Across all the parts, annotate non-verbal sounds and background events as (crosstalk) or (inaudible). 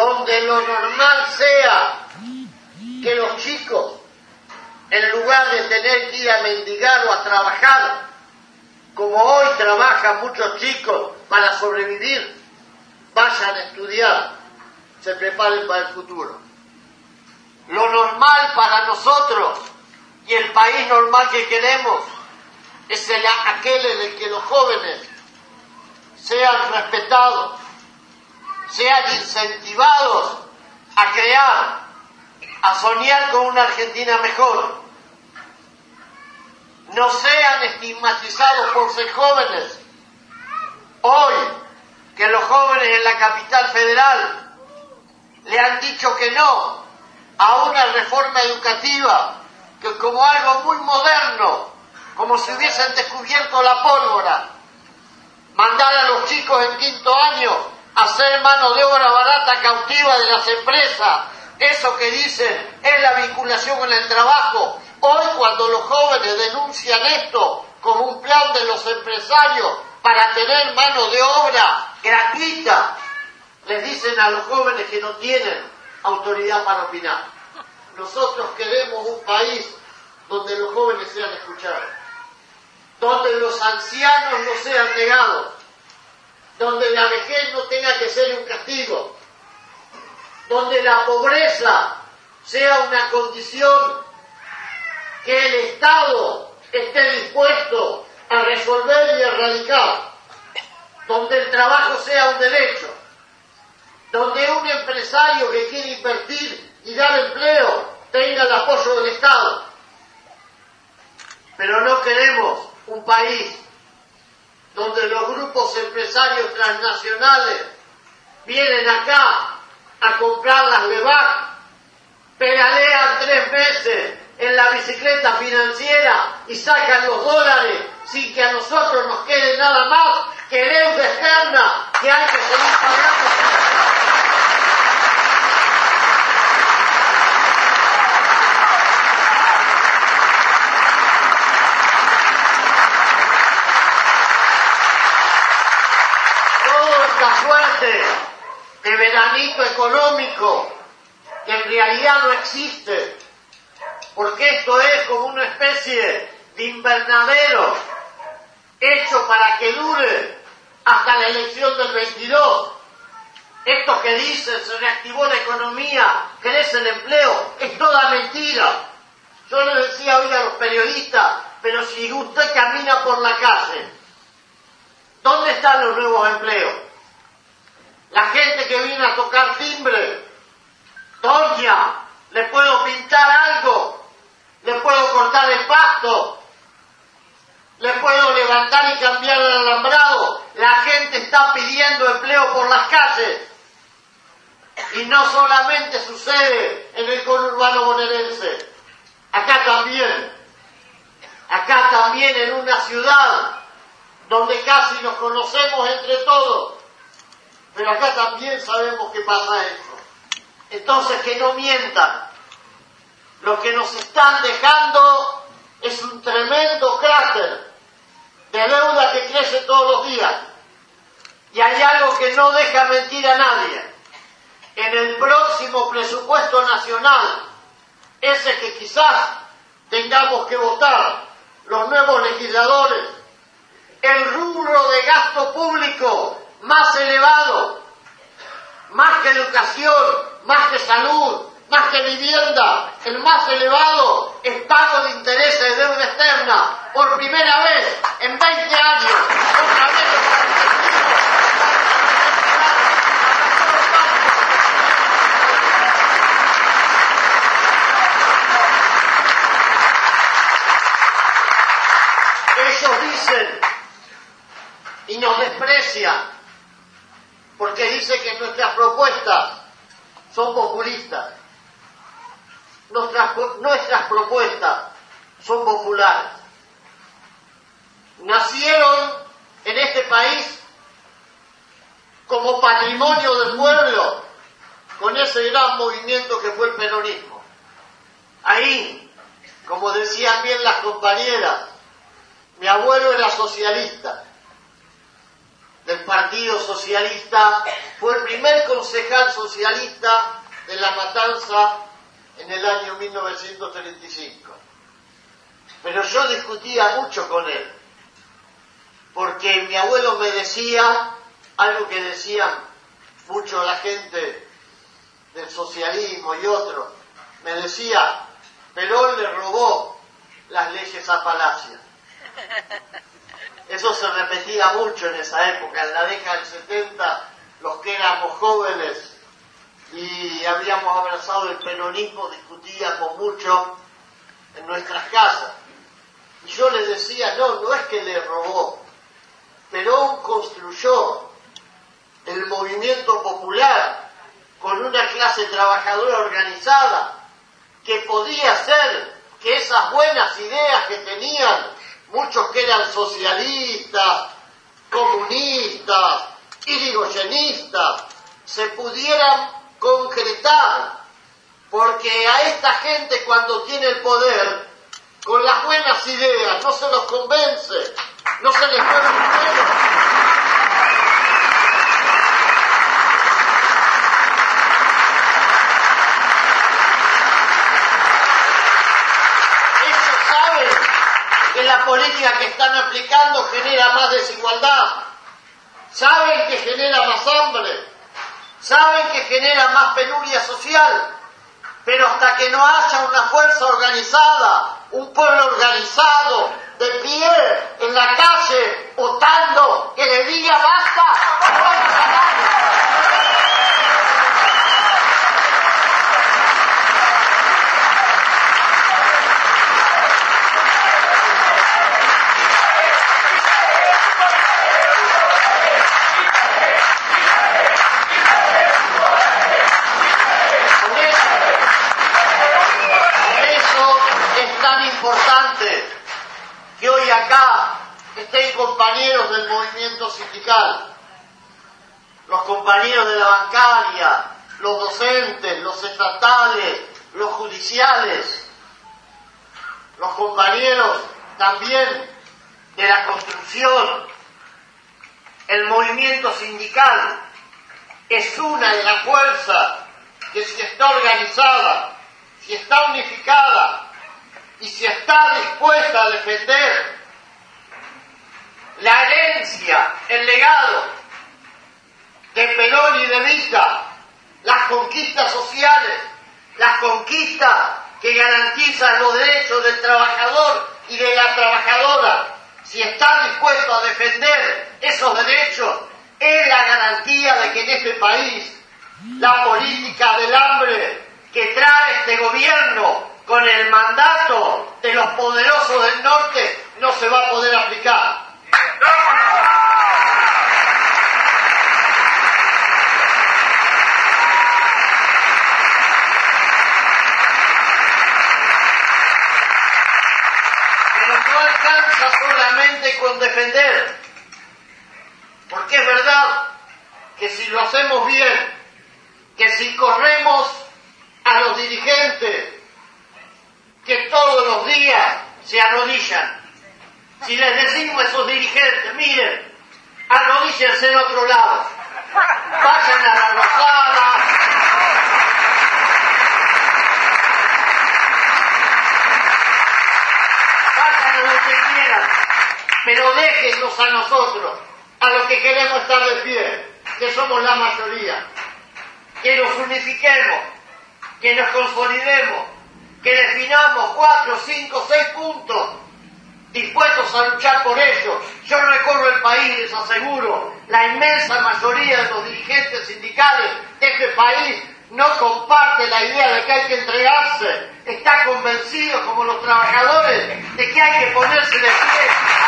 donde lo normal sea que los chicos, en lugar de tener que ir a mendigar o a trabajar, como hoy trabajan muchos chicos para sobrevivir, vayan a estudiar, se preparen para el futuro. Lo normal para nosotros y el país normal que queremos es el, aquel en el que los jóvenes sean respetados, sean incentivados a crear, a soñar con una Argentina mejor. No sean estigmatizados por ser jóvenes. Hoy, que los jóvenes en la capital federal le han dicho que no a una reforma educativa, que como algo muy moderno, como si hubiesen descubierto la pólvora, mandar a los chicos en quinto año a ser mano de obra barata cautiva de las empresas, eso que dicen es la vinculación con el trabajo. Hoy cuando los jóvenes denuncian esto como un plan de los empresarios para tener mano de obra gratuita, les dicen a los jóvenes que no tienen autoridad para opinar. Nosotros queremos un país donde los jóvenes sean escuchados, donde los ancianos no sean negados, donde la vejez no tenga que ser un castigo, donde la pobreza sea una condición que el Estado esté dispuesto a resolver y erradicar, donde el trabajo sea un derecho, donde un empresario que quiere invertir y dar empleo tenga el apoyo del Estado. Pero no queremos un país donde los grupos empresarios transnacionales vienen acá a comprar las LEVAC, pedalean tres veces en la bicicleta financiera y sacan los dólares sin que a nosotros nos quede nada más que deuda externa que hay que seguir pagando. De veranito económico que en realidad no existe, porque esto es como una especie de invernadero hecho para que dure hasta la elección del 22. Esto que dicen, se reactivó la economía, crece el empleo, es toda mentira. Yo le decía hoy a los periodistas, pero si usted camina por la calle, ¿dónde están los nuevos empleos? La gente que viene a tocar timbre, Doña, ¿le puedo pintar algo? ¿Le puedo cortar el pasto? ¿Le puedo levantar y cambiar el alambrado? La gente está pidiendo empleo por las calles. Y no solamente sucede en el conurbano bonaerense, acá también, acá también en una ciudad donde casi nos conocemos entre todos, pero acá también sabemos que pasa eso. Entonces que no mientan. Lo que nos están dejando es un tremendo cráter de deuda que crece todos los días. Y hay algo que no deja mentir a nadie. En el próximo presupuesto nacional, ese que quizás tengamos que votar los nuevos legisladores, el rubro de gasto público más elevado, más que educación, más que salud, más que vivienda, el más elevado es pago de intereses de deuda externa, por primera vez en 20 años, otra vez. Ellos dicen y nos desprecian porque dice que nuestras propuestas son populistas. Nuestras, propuestas son populares. Nacieron en este país como patrimonio del pueblo con ese gran movimiento que fue el peronismo. Ahí, como decían bien las compañeras, mi abuelo era socialista del Partido Socialista, fue el primer concejal socialista de la matanza en el año 1935. Pero yo discutía mucho con él, porque mi abuelo me decía algo que decían mucho la gente del socialismo y otros, me decía, Perón le robó las leyes a Palacio. (laughs) Eso se repetía mucho en esa época, en la década del 70, los que éramos jóvenes y habíamos abrazado el peronismo, discutíamos mucho en nuestras casas. Y yo les decía, no, no es que le robó. Perón construyó el movimiento popular con una clase trabajadora organizada que podía hacer que esas buenas ideas que tenían muchos que eran socialistas, comunistas, irigoyenistas, se pudieran concretar, porque a esta gente cuando tiene el poder, con las buenas ideas, no se los convence, no se les mueve un la política que están aplicando genera más desigualdad, saben que genera más hambre, saben que genera más penuria social, pero hasta que no haya una fuerza organizada, un pueblo organizado, de pie, en la calle, votando, que le diga basta, estén compañeros del movimiento sindical, los compañeros de la bancaria, los docentes, los estatales, los judiciales, los compañeros también de la construcción, el movimiento sindical es una de las fuerzas que si está organizada, si está unificada y si está dispuesta a defender la herencia, el legado de Perón y de Vita, las conquistas sociales, las conquistas que garantizan los derechos del trabajador y de la trabajadora, si está dispuesto a defender esos derechos, es la garantía de que en este país la política del hambre que trae este gobierno con el mandato de los poderosos del norte no se va a poder aplicar. Pero no alcanza solamente con defender, porque es verdad que si lo hacemos bien, que si corremos a los dirigentes que todos los días se arrodillan si les decimos a esos dirigentes, miren, arrodíllense en otro lado, vayan a la rosada, vayan a donde quieran, pero déjennos a nosotros, a los que queremos estar de pie, que somos la mayoría, que nos unifiquemos, que nos consolidemos, que definamos cuatro, cinco, seis puntos dispuestos a luchar por ello. Yo recorro el país, les aseguro, la inmensa mayoría de los dirigentes sindicales de este país no comparte la idea de que hay que entregarse, está convencido como los trabajadores de que hay que ponerse de pie.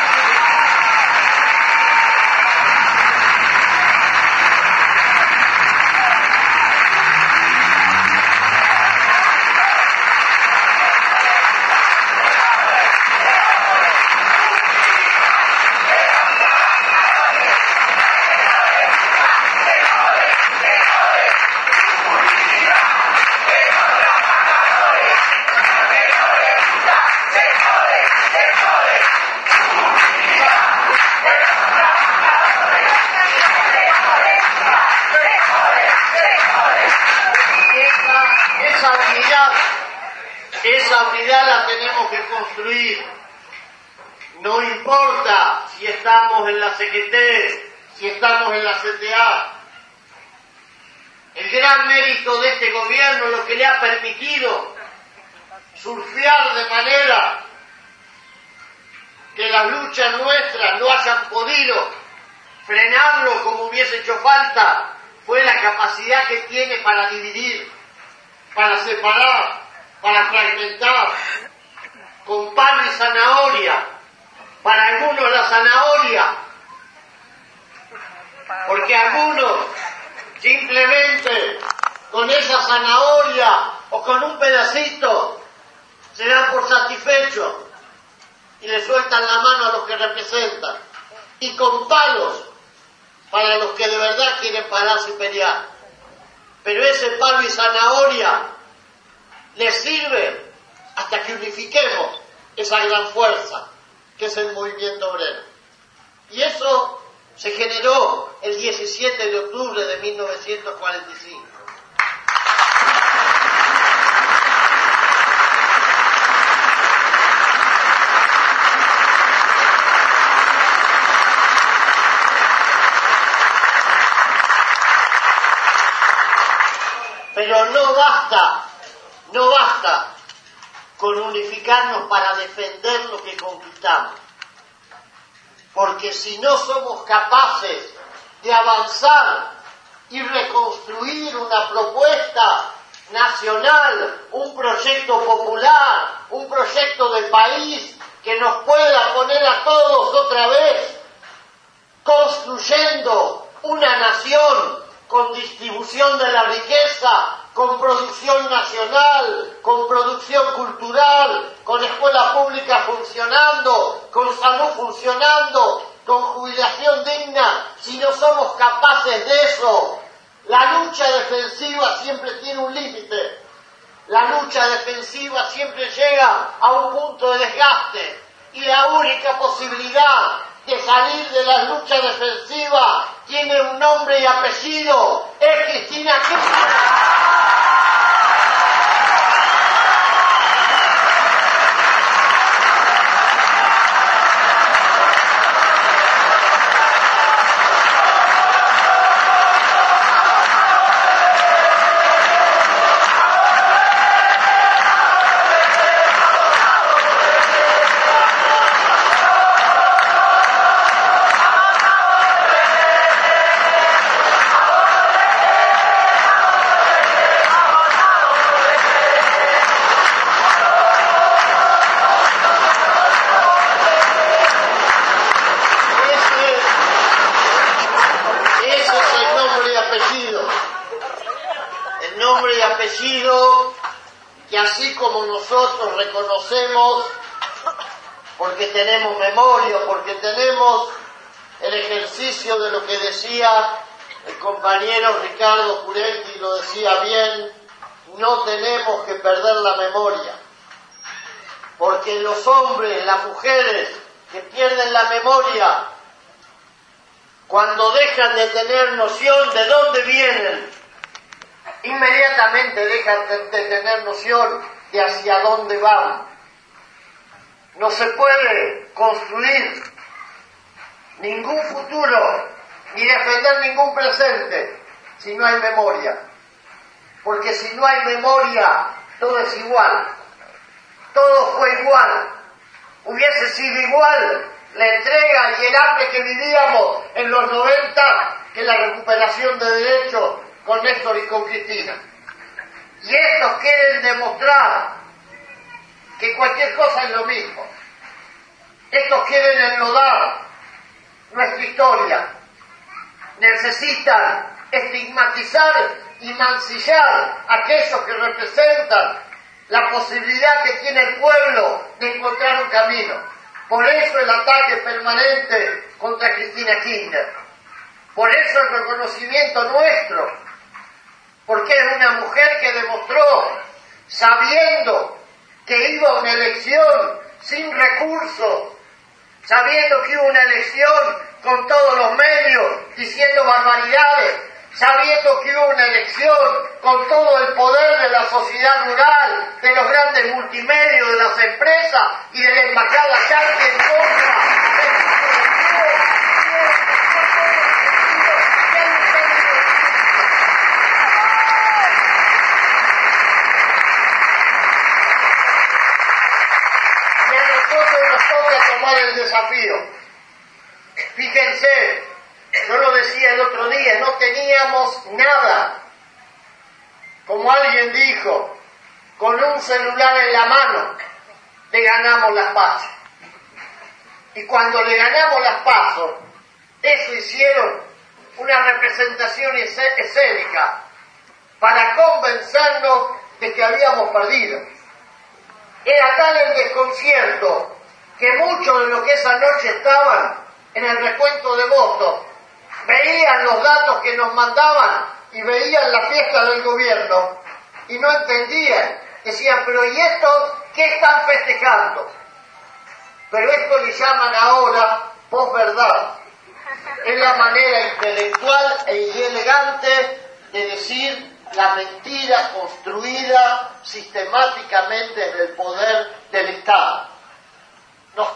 Que construir. No importa si estamos en la CGT, si estamos en la CTA. El gran mérito de este gobierno, lo que le ha permitido surfear de manera que las luchas nuestras no hayan podido frenarlo como hubiese hecho falta, fue la capacidad que tiene para dividir, para separar, para fragmentar, con pan y zanahoria. Para algunos la zanahoria, porque algunos simplemente con esa zanahoria o con un pedacito se dan por satisfechos y le sueltan la mano a los que representan. Y con palos para los que de verdad quieren pararse y pelear. Pero ese palo y zanahoria les sirve hasta que unifiquemos esa gran fuerza que es el movimiento obrero. Y eso se generó el 17 de octubre de 1945. Pero no basta, no basta con unificarnos para defender lo que conquistamos. Porque si no somos capaces de avanzar y reconstruir una propuesta nacional, un proyecto popular, un proyecto de país que nos pueda poner a todos otra vez construyendo una nación con distribución de la riqueza, con producción nacional, con producción cultural, con escuela pública funcionando, con salud funcionando, con jubilación digna, si no somos capaces de eso, la lucha defensiva siempre tiene un límite. La lucha defensiva siempre llega a un punto de desgaste y la única posibilidad de salir de la lucha defensiva tiene un nombre y apellido, es Cristina Kirchner. Tenemos memoria, porque tenemos el ejercicio de lo que decía el compañero Ricardo Curetti, lo decía bien, no tenemos que perder la memoria, porque los hombres, las mujeres que pierden la memoria, cuando dejan de tener noción de dónde vienen, inmediatamente dejan de tener noción de hacia dónde van. No se puede construir ningún futuro ni defender ningún presente si no hay memoria. Porque si no hay memoria, todo es igual. Todo fue igual. Hubiese sido igual la entrega y el hambre que vivíamos en los 90 que la recuperación de derechos con Néstor y con Cristina. Y estos quieren demostrar que cualquier cosa es lo mismo. Estos quieren enlodar nuestra historia. Necesitan estigmatizar y mancillar a aquellos que representan la posibilidad que tiene el pueblo de encontrar un camino. Por eso el ataque permanente contra Cristina Kirchner. Por eso el reconocimiento nuestro. Porque es una mujer que demostró, sabiendo que iba a una elección sin recursos, sabiendo que hubo una elección con todos los medios, diciendo barbaridades, sabiendo que hubo una elección con todo el poder de la sociedad rural, de los grandes multimedios, de las empresas y de la embajada yankee en contra Y a nosotros nos toca tomar el desafío. Fíjense, yo lo decía el otro día, no teníamos nada. Como alguien dijo, con un celular en la mano le ganamos las pasos. Y cuando le ganamos las pasos, eso hicieron una representación escé- escénica para convencernos de que habíamos perdido. Era tal el desconcierto que muchos de los que esa noche estaban en el recuento de votos veían los datos que nos mandaban y veían la fiesta del gobierno y no entendían. Decían, pero ¿y esto qué están festejando? Pero esto le llaman ahora posverdad. Es la manera intelectual e elegante de decir la mentira construida sistemáticamente desde el poder. Nos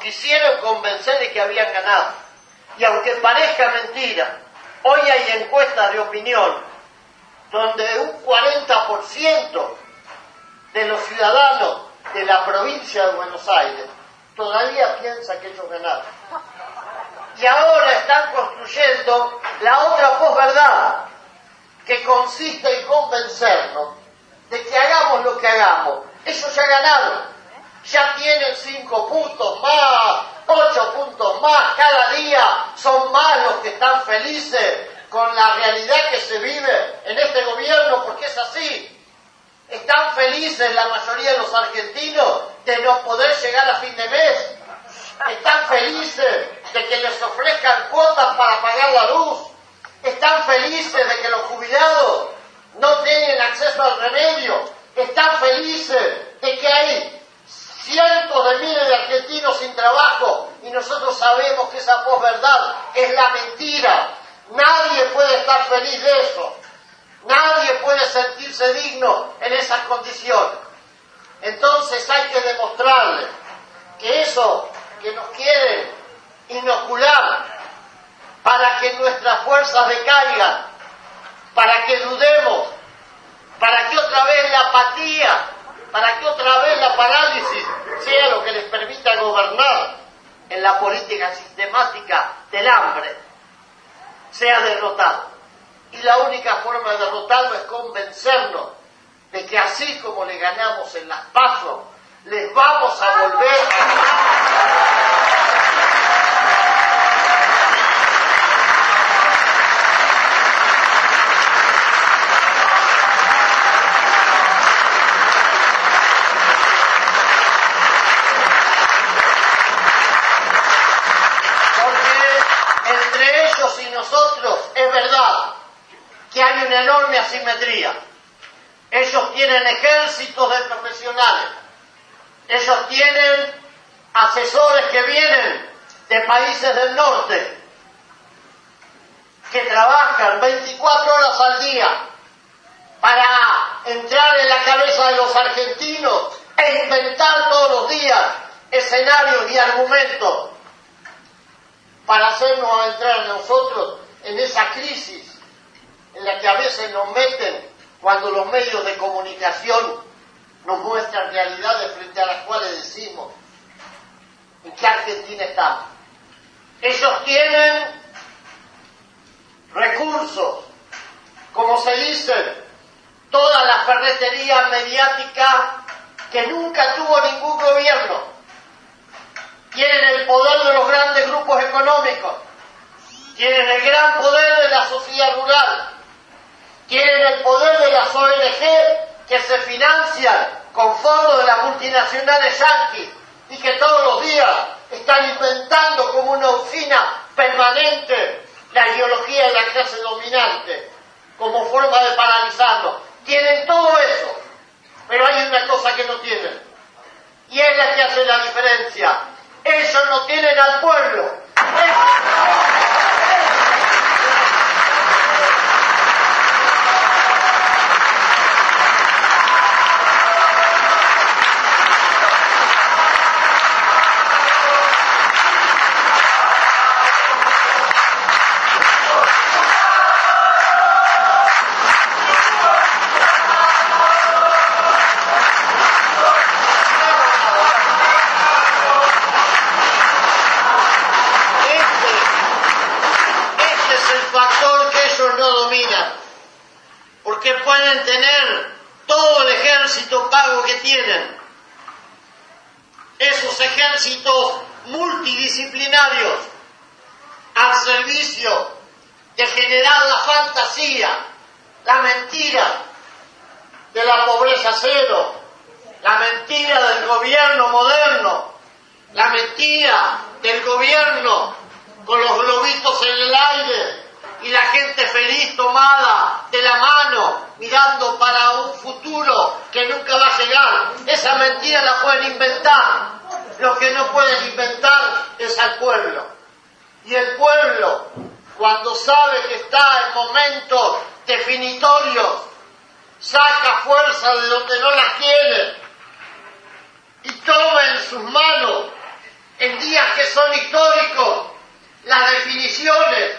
quisieron convencer de que habían ganado. Y aunque parezca mentira, hoy hay encuestas de opinión donde un 40% de los ciudadanos de la provincia de Buenos Aires todavía piensa que ellos ganaron. Y ahora están construyendo la otra posverdad, que consiste en convencernos de que hagamos lo que hagamos. Ellos ya ganaron, ya tienen cinco puntos más, ocho puntos más, cada día son más los que están felices con la realidad que se vive en este gobierno, porque es así. Están felices la mayoría de los argentinos de no poder llegar a fin de mes. Están felices de que les ofrezcan cuotas para pagar la luz. Están felices de que los jubilados no tienen acceso al remedio. Están felices de que hay cientos de miles de argentinos sin trabajo y nosotros sabemos que esa posverdad es la mentira. Nadie puede estar feliz de eso. Nadie puede sentirse digno en esas condiciones. Entonces hay que demostrarle que eso que nos quieren inocular para que nuestras fuerzas decaigan, para que dudemos, para que otra vez la apatía, para que otra vez la parálisis sea lo que les permita gobernar en la política sistemática del hambre, sea derrotado. Y la única forma de derrotarlo es convencernos de que así como le ganamos en las pasos, les vamos a volver a... Porque entre ellos y nosotros es verdad que hay una enorme asimetría. Ellos tienen ejércitos de profesionales. Ellos tienen asesores que vienen de países del norte, que trabajan 24 horas al día para entrar en la cabeza de los argentinos e inventar todos los días escenarios y argumentos para hacernos entrar nosotros en esa crisis en la que a veces nos meten cuando los medios de comunicación nos muestran realidades frente a las cuales decimos en qué Argentina estamos. Ellos tienen recursos, como se dice, toda la ferretería mediática que nunca tuvo ningún gobierno. Tienen el poder de los grandes grupos económicos, tienen el gran poder de la sociedad rural, tienen el poder de las ONG que se financian con fondos de las multinacionales yanquis y que todos los días están inventando como una oficina permanente la ideología de la clase dominante como forma de paralizarnos. Tienen todo eso, pero hay una cosa que no tienen y es la que hace la diferencia. Ellos no tienen al pueblo. Del gobierno con los globitos en el aire y la gente feliz tomada de la mano, mirando para un futuro que nunca va a llegar. Esa mentira la pueden inventar. Lo que no pueden inventar es al pueblo. Y el pueblo, cuando sabe que está en momentos definitorios, saca fuerza de donde no la tiene y toma en sus manos, en días que son históricos, las definiciones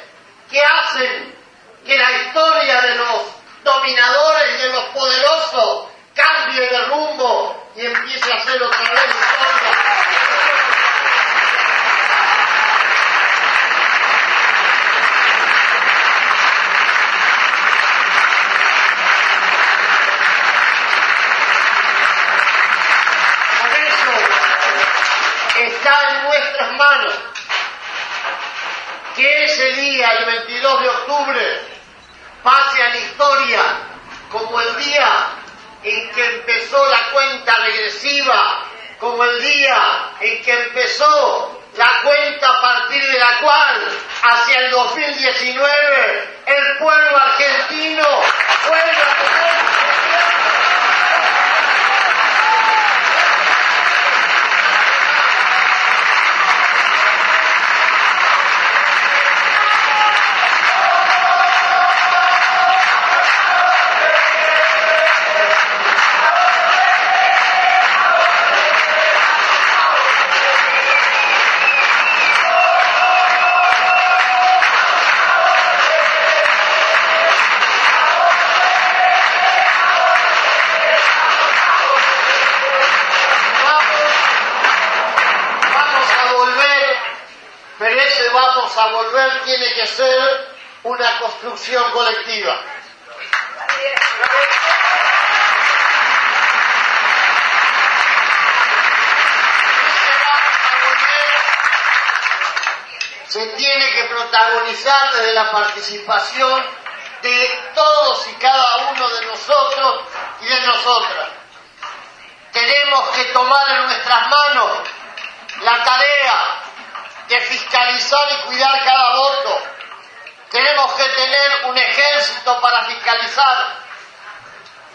que hacen que la historia de los dominadores y de los poderosos cambie de rumbo y empiece a ser otra vez historia. Está en nuestras manos. Que ese día, el 22 de octubre, pase a la historia como el día en que empezó la cuenta regresiva, como el día en que empezó la cuenta a partir de la cual hacia el 2019 el pueblo argentino vuelve a tener a volver tiene que ser una construcción colectiva. se tiene que protagonizar desde la participación de todos y cada uno de nosotros y de nosotras. Tenemos que tomar en nuestras manos la tarea de fiscalizar y cuidar cada voto. Tenemos que tener un ejército para fiscalizar.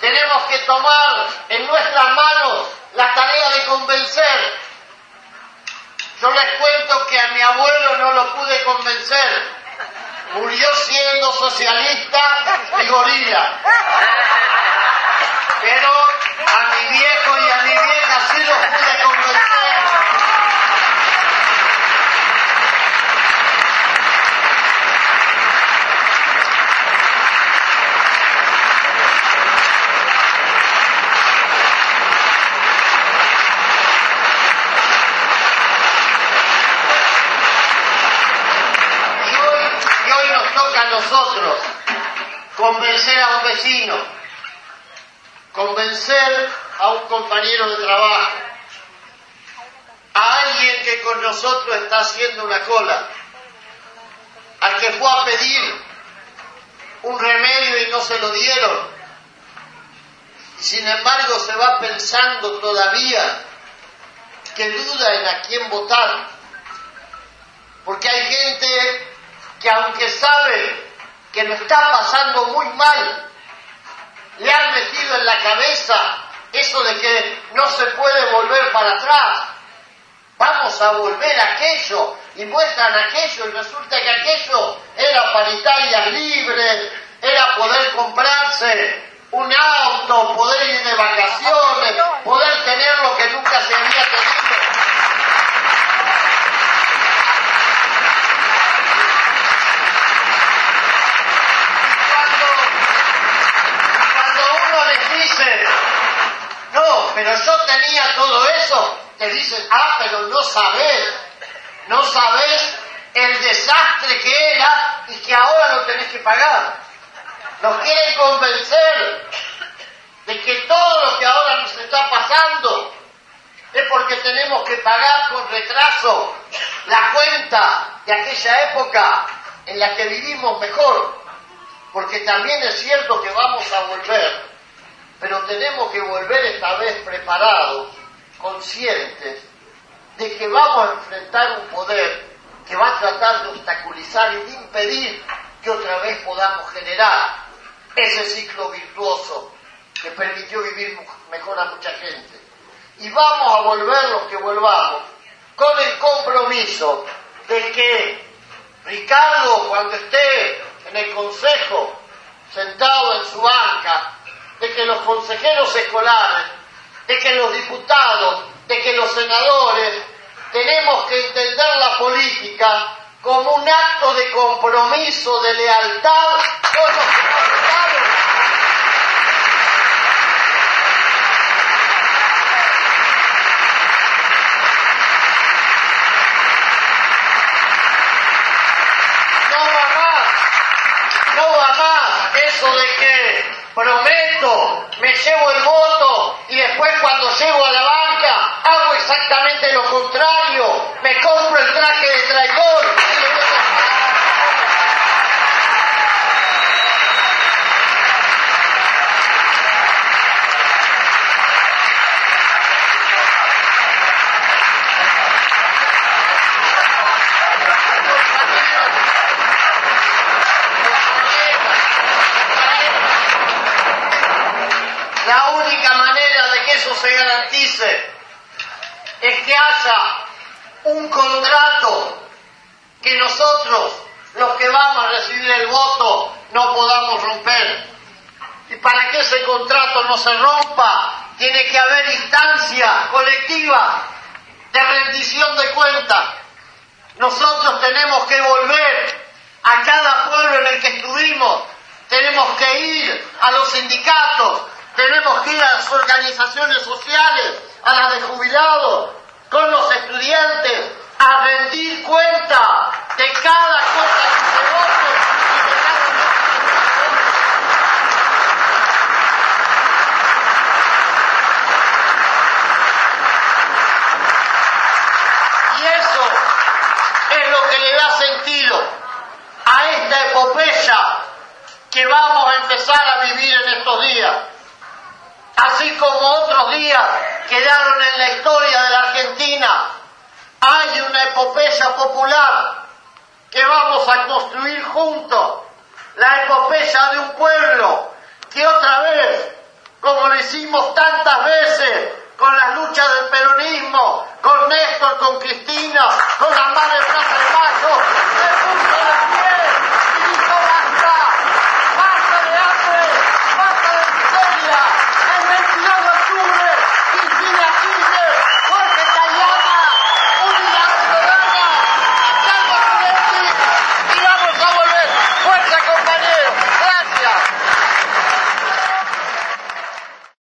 Tenemos que tomar en nuestras manos la tarea de convencer. Yo les cuento que a mi abuelo no lo pude convencer. Murió siendo socialista y gorila. Pero a mi viejo y a mi vieja sí los pude convencer nosotros. Convencer a un vecino, convencer a un compañero de trabajo, a alguien que con nosotros está haciendo una cola, al que fue a pedir un remedio y no se lo dieron. Sin embargo, se va pensando todavía que duda en a quién votar, porque hay gente que aunque sabe que lo está pasando muy mal, le han metido en la cabeza eso de que no se puede volver para atrás. Vamos a volver a aquello y muestran aquello y resulta que aquello era paritarias libres, era poder comprarse un auto, poder ir de vacaciones, poder tener lo que nunca se había tenido. No, pero yo tenía todo eso, te dicen, ah, pero no sabes, no sabes el desastre que era y que ahora lo tenés que pagar. Nos quieren convencer de que todo lo que ahora nos está pasando es porque tenemos que pagar con retraso la cuenta de aquella época en la que vivimos mejor, porque también es cierto que vamos a volver, pero tenemos que volver esta vez preparados, conscientes de que vamos a enfrentar un poder que va a tratar de obstaculizar y de impedir que otra vez podamos generar ese ciclo virtuoso que permitió vivir mejor a mucha gente. Y vamos a volver los que volvamos con el compromiso de que Ricardo, cuando esté en el consejo, sentado en su banca, de que los consejeros escolares, de que los diputados, de que los senadores, tenemos que entender la política como un acto de compromiso, de lealtad con los de que prometo, me llevo el voto y después cuando llego a la banca hago exactamente lo contrario, me compro el traje de traidor. Es que haya un contrato que nosotros, los que vamos a recibir el voto, no podamos romper. Y para que ese contrato no se rompa, tiene que haber instancia colectiva de rendición de cuentas. Nosotros tenemos que volver a cada pueblo en el que estuvimos, tenemos que ir a los sindicatos, tenemos que ir a las organizaciones sociales, a las de jubilados, con los estudiantes, a rendir cuenta de cada cosa que se vote y eso es lo que le da sentido a esta epopeya que vamos a empezar a vivir en estos días así como otros días quedaron en la historia de la Argentina. Hay una epopeya popular que vamos a construir juntos, la epopeya de un pueblo que otra vez, como lo hicimos tantas veces, con las luchas del peronismo, con Néstor, con Cristina, con la madre Plaza de Mayo, se puso la piel Gracias.